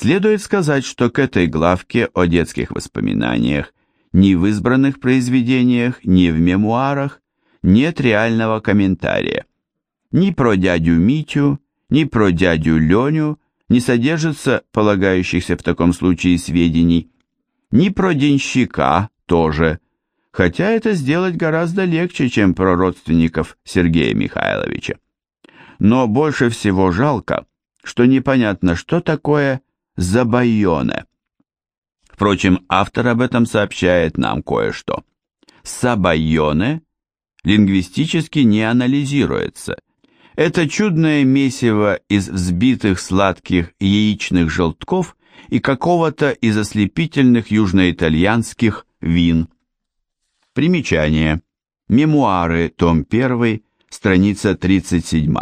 Следует сказать, что к этой главке о детских воспоминаниях ни в избранных произведениях, ни в мемуарах нет реального комментария. Ни про дядю Митю, ни про дядю Леню не содержится полагающихся в таком случае сведений, ни про денщика тоже, хотя это сделать гораздо легче, чем про родственников Сергея Михайловича. Но больше всего жалко, что непонятно, что такое забайоне. Впрочем, автор об этом сообщает нам кое-что. Сабайоне лингвистически не анализируется. Это чудное месиво из взбитых сладких яичных желтков и какого-то из ослепительных южноитальянских вин. Примечание. Мемуары, том 1, страница 37.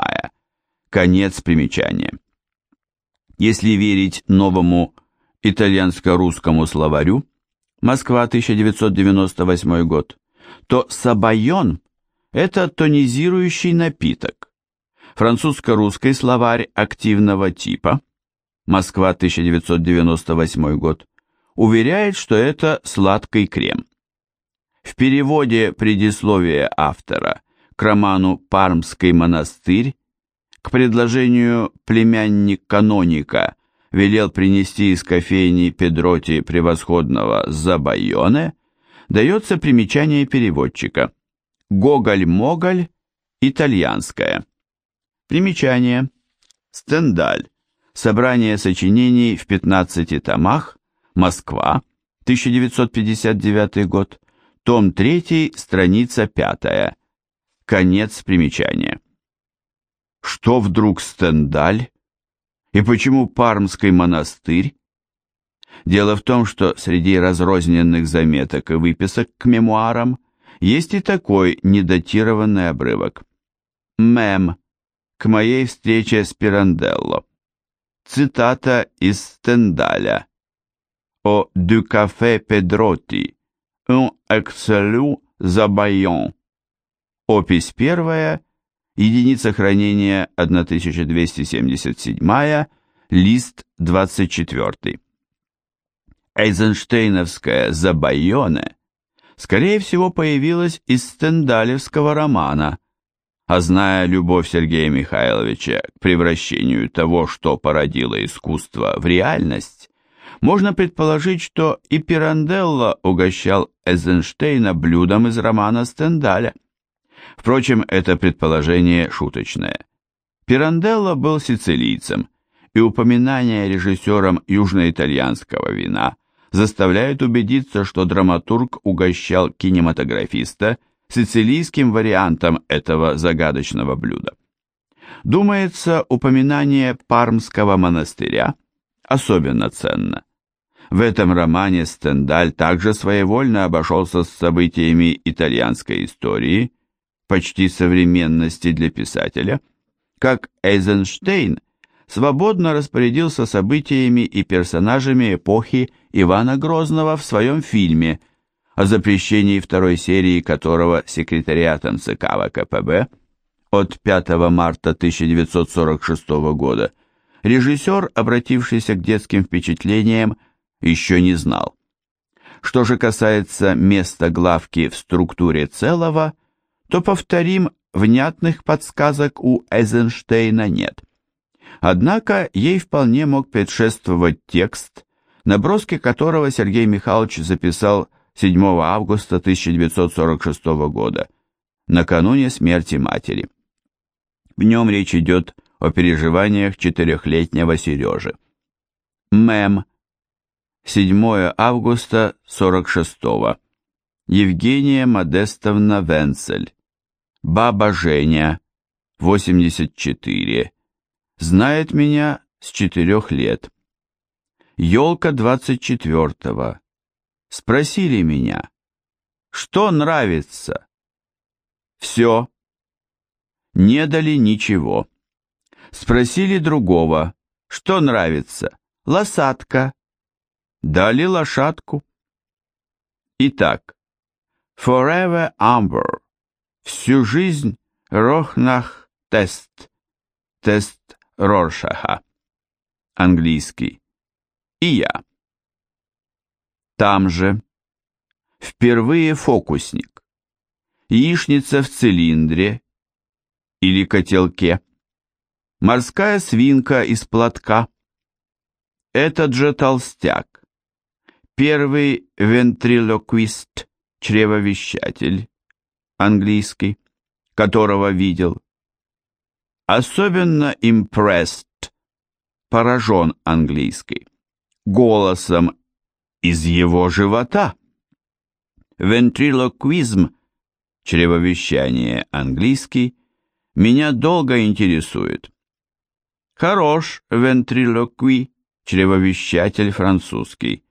Конец примечания. Если верить новому итальянско-русскому словарю, Москва, 1998 год, то сабайон – это тонизирующий напиток. Французско-русский словарь активного типа, Москва, 1998 год, уверяет, что это сладкий крем. В переводе предисловия автора к роману «Пармский монастырь» к предложению племянник каноника велел принести из кофейни Педроти превосходного Забайоне, дается примечание переводчика. Гоголь-моголь, итальянское. Примечание. Стендаль. Собрание сочинений в 15 томах. Москва. 1959 год. Том 3, страница 5. Конец примечания. Что вдруг Стендаль? И почему Пармский монастырь? Дело в том, что среди разрозненных заметок и выписок к мемуарам есть и такой недатированный обрывок. Мем. К моей встрече с Пиранделло. Цитата из Стендаля. О «du café Pedrotti, un excellent zabayon». Опись первая, единица хранения 1277, лист 24. Эйзенштейновская «Забайоне» скорее всего появилась из стендалевского романа, а зная любовь Сергея Михайловича к превращению того, что породило искусство, в реальность, можно предположить, что и Пиранделло угощал Эйзенштейна блюдом из романа Стендаля. Впрочем, это предположение шуточное. Пиранделло был сицилийцем, и упоминание режиссером южноитальянского вина заставляет убедиться, что драматург угощал кинематографиста сицилийским вариантом этого загадочного блюда. Думается, упоминание Пармского монастыря особенно ценно. В этом романе Стендаль также своевольно обошелся с событиями итальянской истории почти современности для писателя, как Эйзенштейн свободно распорядился событиями и персонажами эпохи Ивана Грозного в своем фильме, о запрещении второй серии которого секретариатом ЦК ВКПБ от 5 марта 1946 года режиссер, обратившийся к детским впечатлениям, еще не знал. Что же касается места главки в структуре целого – то, повторим, внятных подсказок у Эйзенштейна нет. Однако ей вполне мог предшествовать текст, наброски которого Сергей Михайлович записал 7 августа 1946 года, накануне смерти матери. В нем речь идет о переживаниях четырехлетнего Сережи. Мэм. 7 августа 46 -го. Евгения Модестовна Венцель. Баба Женя, 84, знает меня с четырех лет. Елка 24-го. Спросили меня, что нравится? Все. Не дали ничего. Спросили другого, что нравится? Лосатка. Дали лошадку. Итак, Forever Amber. Всю жизнь Рохнах тест. Тест Роршаха. Английский. и я. Там же. Впервые фокусник. Яичница в цилиндре или котелке. Морская свинка из платка. Этот же толстяк. Первый вентрилоквист, чревовещатель, английский, которого видел. Особенно impressed, поражен английский, голосом из его живота. Вентрилоквизм, чревовещание английский, меня долго интересует. Хорош вентрилокви, чревовещатель французский,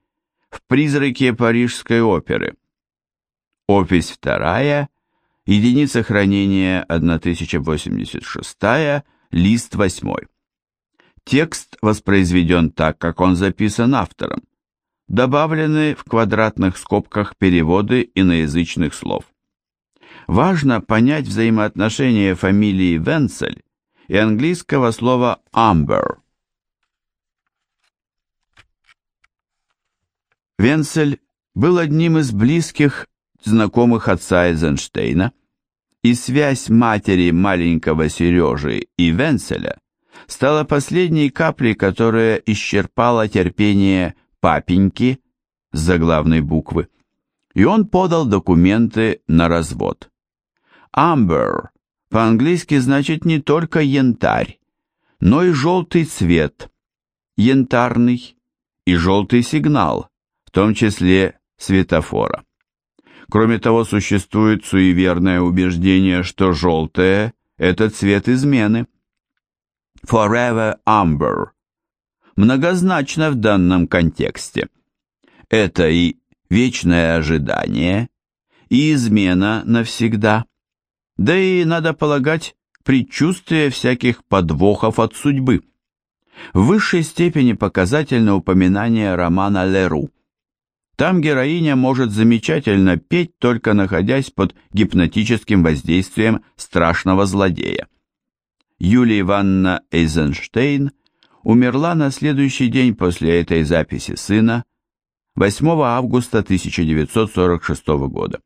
в «Призраке Парижской оперы». Опись вторая, единица хранения 1086, лист 8. Текст воспроизведен так, как он записан автором. Добавлены в квадратных скобках переводы иноязычных слов. Важно понять взаимоотношения фамилии Венцель и английского слова Amber. Венцель был одним из близких знакомых отца Эйзенштейна, и связь матери маленького Сережи и Венцеля стала последней каплей, которая исчерпала терпение папеньки с заглавной буквы, и он подал документы на развод. Amber по-английски значит не только янтарь, но и желтый цвет, янтарный и желтый сигнал, в том числе светофора. Кроме того, существует суеверное убеждение, что желтое – это цвет измены. Forever Amber. Многозначно в данном контексте. Это и вечное ожидание, и измена навсегда, да и, надо полагать, предчувствие всяких подвохов от судьбы. В высшей степени показательно упоминание романа Леру. Там героиня может замечательно петь, только находясь под гипнотическим воздействием страшного злодея. Юлия Ивановна Эйзенштейн умерла на следующий день после этой записи сына, 8 августа 1946 года.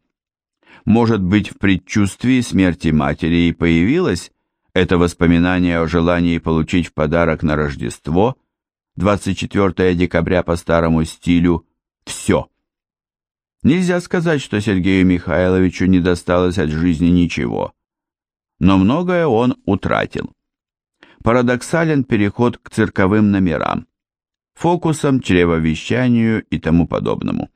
Может быть, в предчувствии смерти матери и появилось это воспоминание о желании получить в подарок на Рождество, 24 декабря по старому стилю, все. Нельзя сказать, что Сергею Михайловичу не досталось от жизни ничего но многое он утратил. Парадоксален переход к цирковым номерам, фокусам, чревовещанию и тому подобному.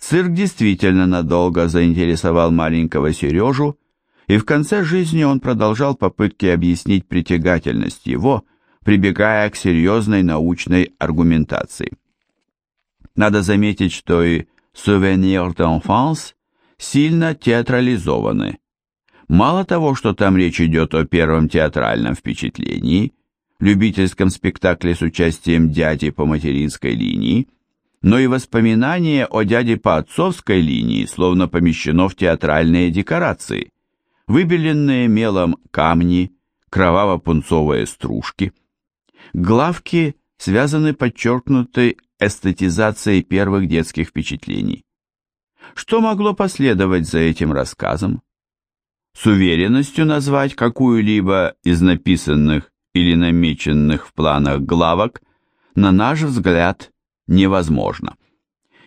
Цирк действительно надолго заинтересовал маленького Сережу, и в конце жизни он продолжал попытки объяснить притягательность его, прибегая к серьезной научной аргументации. Надо заметить, что и «Souvenir d'enfance» сильно театрализованы, Мало того, что там речь идет о первом театральном впечатлении, любительском спектакле с участием дяди по материнской линии, но и воспоминание о дяде по отцовской линии словно помещено в театральные декорации, выбеленные мелом камни, кроваво-пунцовые стружки. Главки связаны подчеркнутой эстетизацией первых детских впечатлений. Что могло последовать за этим рассказом? С уверенностью назвать какую-либо из написанных или намеченных в планах главок, на наш взгляд, невозможно.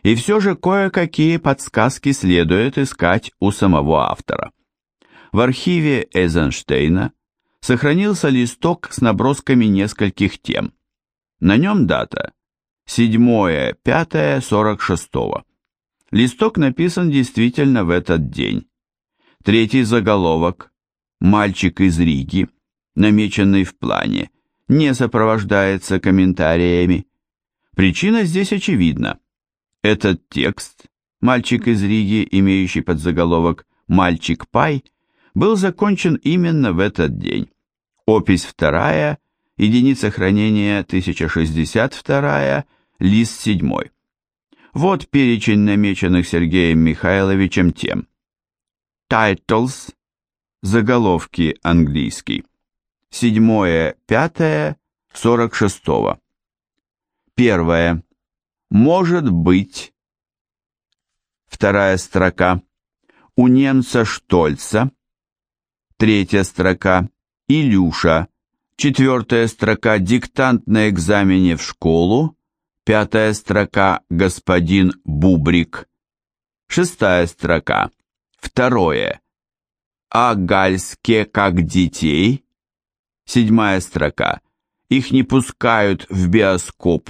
И все же кое-какие подсказки следует искать у самого автора. В архиве Эйзенштейна сохранился листок с набросками нескольких тем. На нем дата 7-5-46. Листок написан действительно в этот день. Третий заголовок «Мальчик из Риги», намеченный в плане, не сопровождается комментариями. Причина здесь очевидна. Этот текст «Мальчик из Риги», имеющий подзаголовок «Мальчик Пай», был закончен именно в этот день. Опись вторая, единица хранения 1062, лист 7. Вот перечень намеченных Сергеем Михайловичем тем. Titles, заголовки английский. Седьмое, пятое, сорок шестого. Первое. Может быть. Вторая строка. У немца Штольца. Третья строка. Илюша. Четвертая строка. Диктант на экзамене в школу. Пятая строка. Господин Бубрик. Шестая строка. Второе. А Гальске как детей. Седьмая строка. Их не пускают в биоскоп.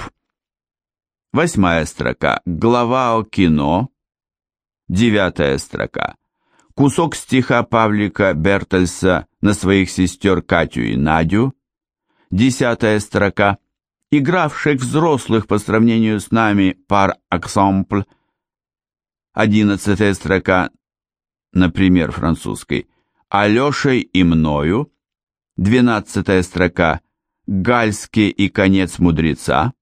Восьмая строка. Глава о кино. Девятая строка. Кусок стиха Павлика Бертельса на своих сестер Катю и Надю. Десятая строка. Игравших взрослых по сравнению с нами пар аксампль. Одиннадцатая строка, например, французской. Алешей и мною. Двенадцатая строка. Гальский и конец мудреца.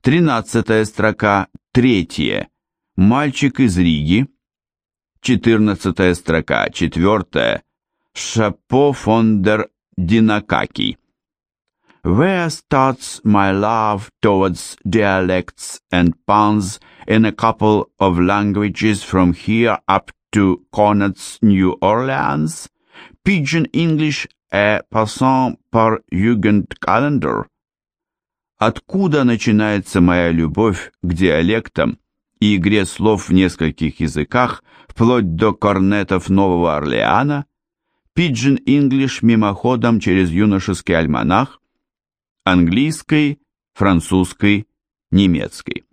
Тринадцатая строка. Третье. Мальчик из Риги. Четырнадцатая строка. Четвертая. Шапо фон дер Динакаки. Where starts my love towards dialects and puns in a couple of languages from here up to Connaughts, New Orleans? Pidgin English a passant par Jugend Calendar. Откуда начинается моя любовь к диалектам и игре слов в нескольких языках, вплоть до корнетов Нового Орлеана, Pidgin English мимоходом через юношеский альманах, английской, французской, немецкой.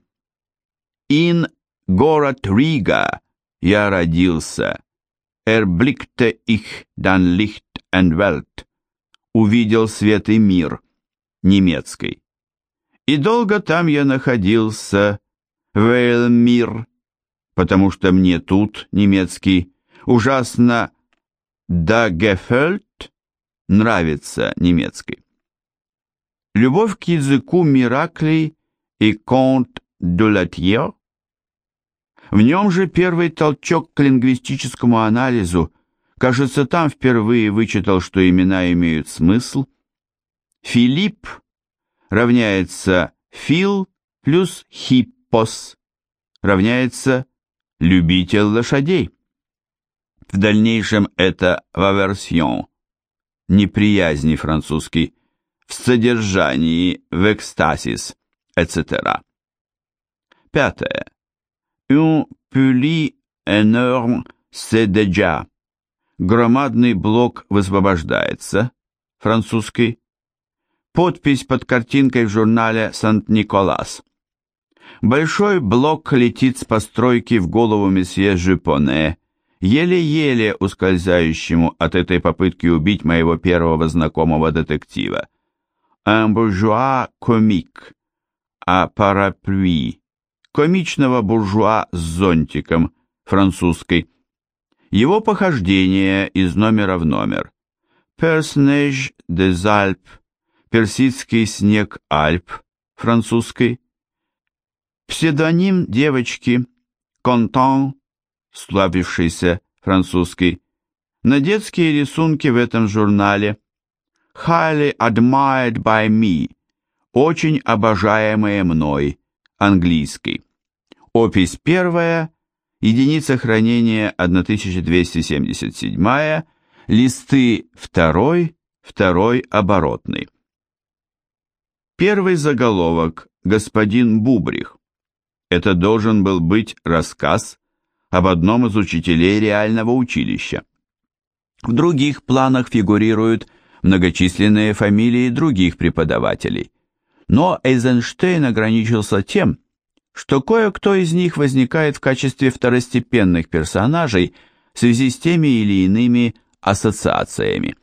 In город Рига я родился, erblickte ich dann Licht and Welt, увидел свет и мир, немецкой. И долго там я находился, Вейлмир, потому что мне тут, немецкий, ужасно да гефельт нравится немецкой. Любовь к языку Мираклей и Конт Дюлатье. В нем же первый толчок к лингвистическому анализу, кажется, там впервые вычитал, что имена имеют смысл. Филипп равняется Фил плюс Хип пос равняется любитель лошадей. В дальнейшем это ваверсион, неприязни французский, в содержании, в экстасис, etc. Пятое. Un puli énorme c'est déjà. Громадный блок высвобождается, французский. Подпись под картинкой в журнале «Сант-Николас». Большой блок летит с постройки в голову месье Жипоне, еле-еле ускользающему от этой попытки убить моего первого знакомого детектива. Un bourgeois комик, а параплюи, комичного буржуа с зонтиком, французской. Его похождение из номера в номер. Personnage des Alpes, персидский снег Альп, французской. Псевдоним девочки Контон, славившийся французский, на детские рисунки в этом журнале Highly admired by me, очень обожаемые мной, английский. Опись первая, единица хранения 1277, листы второй, второй оборотный. Первый заголовок «Господин Бубрих». Это должен был быть рассказ об одном из учителей реального училища. В других планах фигурируют многочисленные фамилии других преподавателей. Но Эйзенштейн ограничился тем, что кое-кто из них возникает в качестве второстепенных персонажей в связи с теми или иными ассоциациями.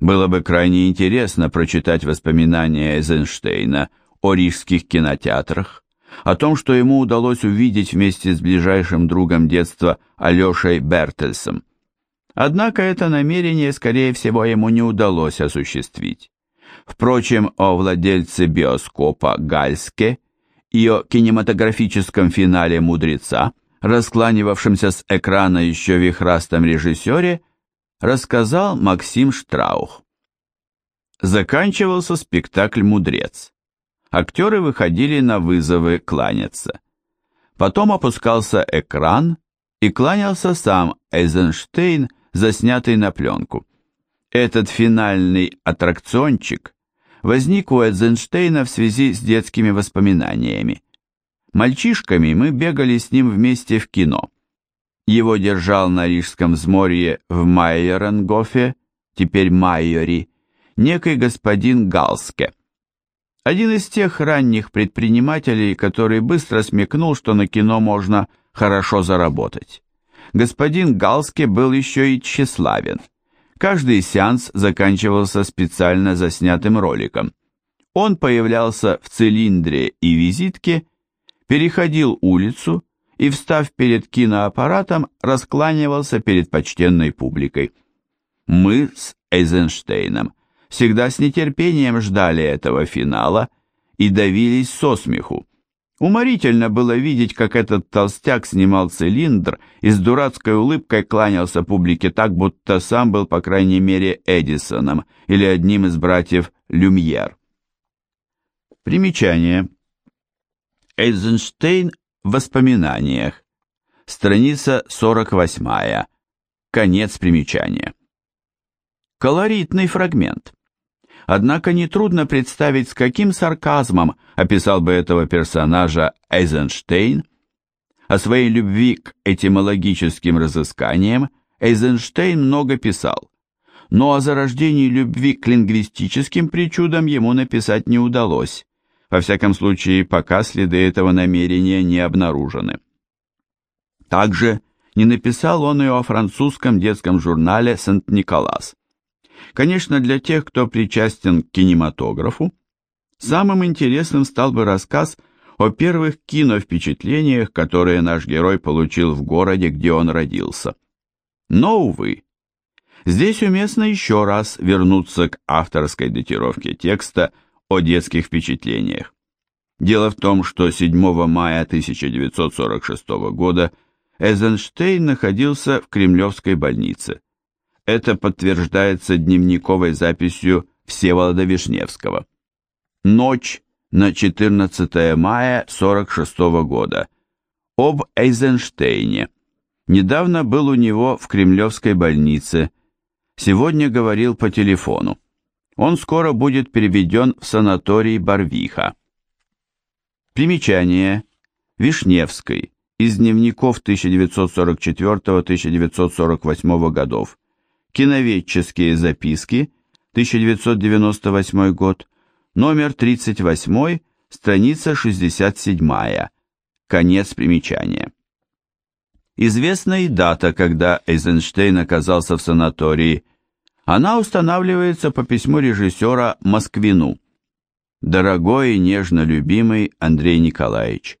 Было бы крайне интересно прочитать воспоминания Эйзенштейна о рижских кинотеатрах, о том, что ему удалось увидеть вместе с ближайшим другом детства Алешей Бертельсом. Однако это намерение, скорее всего, ему не удалось осуществить. Впрочем, о владельце биоскопа Гальске и о кинематографическом финале «Мудреца», раскланивавшемся с экрана еще вихрастом режиссере, рассказал Максим Штраух. Заканчивался спектакль «Мудрец». актеры выходили на вызовы кланяться. Потом опускался экран, и кланялся сам Эйзенштейн, заснятый на пленку. Этот финальный аттракциончик возник у Эйзенштейна в связи с детскими воспоминаниями. Мальчишками мы бегали с ним вместе в кино. Его держал на Рижском взморье в Майеренгофе, теперь Майори, некий господин Галске. Один из тех ранних предпринимателей, который быстро смекнул, что на кино можно хорошо заработать. Господин Галске был еще и тщеславен. Каждый сеанс заканчивался специально заснятым роликом. Он появлялся в цилиндре и визитке, переходил улицу и, встав перед киноаппаратом, раскланивался перед почтенной публикой. Мы с Эйзенштейном всегда с нетерпением ждали этого финала и давились со смеху. Уморительно было видеть, как этот толстяк снимал цилиндр и с дурацкой улыбкой кланялся публике так, будто сам был, по крайней мере, Эдисоном или одним из братьев Люмьер. Примечание. Эйзенштейн в воспоминаниях. Страница 48. Конец примечания. Колоритный фрагмент. Однако нетрудно представить, с каким сарказмом описал бы этого персонажа Эйзенштейн. О своей любви к этимологическим разысканиям Эйзенштейн много писал, но о зарождении любви к лингвистическим причудам ему написать не удалось, во всяком случае, пока следы этого намерения не обнаружены. Также не написал он и о французском детском журнале «Сент-Николас», Конечно, для тех, кто причастен к кинематографу, самым интересным стал бы рассказ о первых киновпечатлениях, которые наш герой получил в городе, где он родился. Но, увы, здесь уместно еще раз вернуться к авторской датировке текста о детских впечатлениях. Дело в том, что 7 мая 1946 года Эйзенштейн находился в Кремлевской больнице. Это подтверждается дневниковой записью Всеволода Вишневского. Ночь на 14 мая 46 года. Об Эйзенштейне. Недавно был у него в Кремлевской больнице. Сегодня говорил по телефону. Он скоро будет переведен в санаторий Барвиха. Примечание. Вишневской. Из дневников 1944-1948 годов. Киноведческие записки, 1998 год, номер 38, страница 67, конец примечания. Известна и дата, когда Эйзенштейн оказался в санатории. Она устанавливается по письму режиссера Москвину. Дорогой и нежно любимый Андрей Николаевич,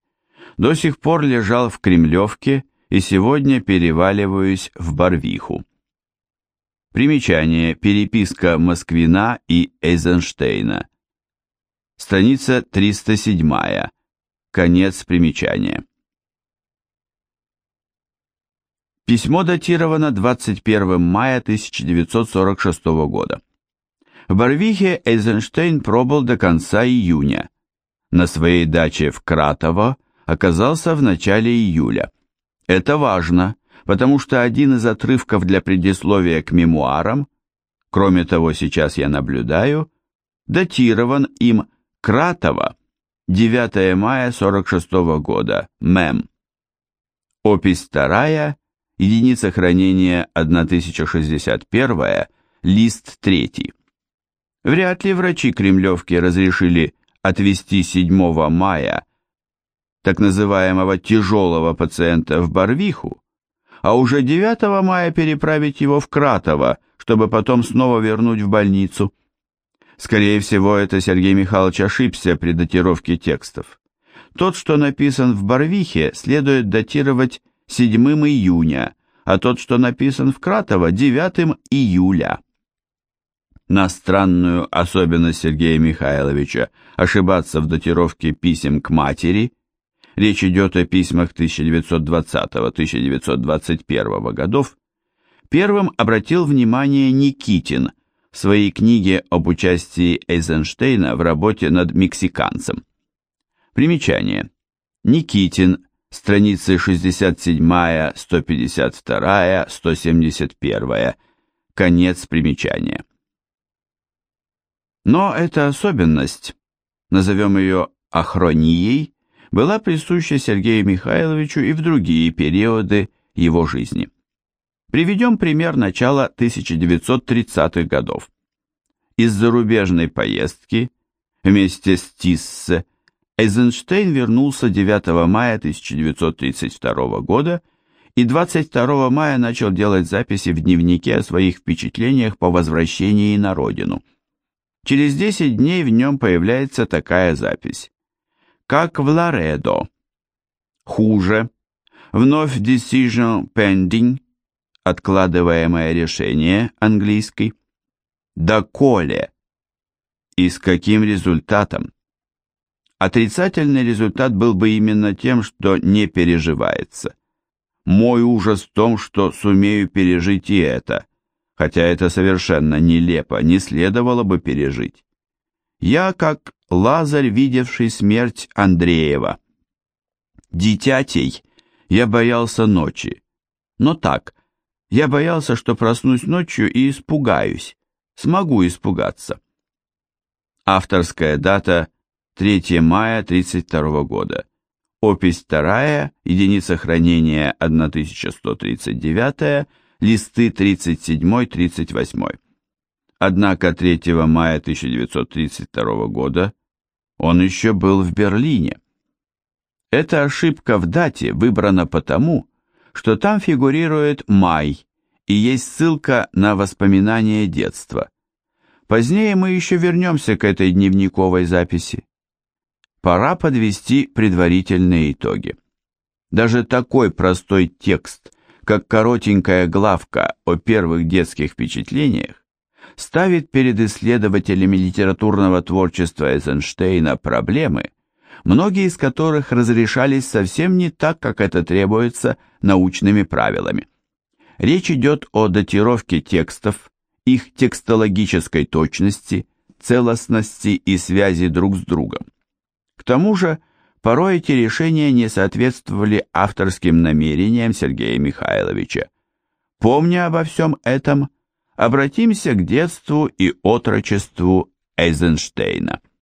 до сих пор лежал в Кремлевке и сегодня переваливаюсь в Барвиху. Примечание. Переписка Москвина и Эйзенштейна. Страница 307. Конец примечания. Письмо датировано 21 мая 1946 года. В Барвихе Эйзенштейн пробыл до конца июня. На своей даче в Кратово оказался в начале июля. Это важно, потому что один из отрывков для предисловия к мемуарам, кроме того, сейчас я наблюдаю, датирован им Кратово, 9 мая 46 года, мем. Опись вторая, единица хранения 1061, лист 3. Вряд ли врачи Кремлевки разрешили отвезти 7 мая так называемого тяжелого пациента в Барвиху, а уже 9 мая переправить его в Кратово, чтобы потом снова вернуть в больницу. Скорее всего, это Сергей Михайлович ошибся при датировке текстов. Тот, что написан в Барвихе, следует датировать 7 июня, а тот, что написан в Кратово, 9 июля. На странную особенность Сергея Михайловича ошибаться в датировке писем к матери речь идет о письмах 1920-1921 годов, первым обратил внимание Никитин в своей книге об участии Эйзенштейна в работе над мексиканцем. Примечание. Никитин, страницы 67, 152, 171, конец примечания. Но эта особенность, назовем ее ахронией, была присуща Сергею Михайловичу и в другие периоды его жизни. Приведем пример начала 1930-х годов. Из зарубежной поездки вместе с Тиссе Эйзенштейн вернулся 9 мая 1932 года и 22 мая начал делать записи в дневнике о своих впечатлениях по возвращении на родину. Через 10 дней в нем появляется такая запись. Как в Ларедо. Хуже. Вновь decision pending, откладываемое решение английский. Доколе. И с каким результатом? Отрицательный результат был бы именно тем, что не переживается. Мой ужас в том, что сумею пережить и это, хотя это совершенно нелепо, не следовало бы пережить. Я как Лазарь, видевший смерть Андреева. Дитятей я боялся ночи, но так, я боялся, что проснусь ночью и испугаюсь, смогу испугаться. Авторская дата 3 мая 32 года. Опись 2, единица хранения 1139, листы 37-38. Однако 3 мая 1932 года он еще был в Берлине. Эта ошибка в дате выбрана потому, что там фигурирует май и есть ссылка на воспоминания детства. Позднее мы еще вернемся к этой дневниковой записи пора подвести предварительные итоги. Даже такой простой текст, как коротенькая главка о первых детских впечатлениях, ставит перед исследователями литературного творчества Эйзенштейна проблемы, многие из которых разрешались совсем не так, как это требуется научными правилами. Речь идет о датировке текстов, их текстологической точности, целостности и связи друг с другом. К тому же, порой эти решения не соответствовали авторским намерениям Сергея Михайловича. Помня обо всем этом, обратимся к детству и отрочеству Эйзенштейна.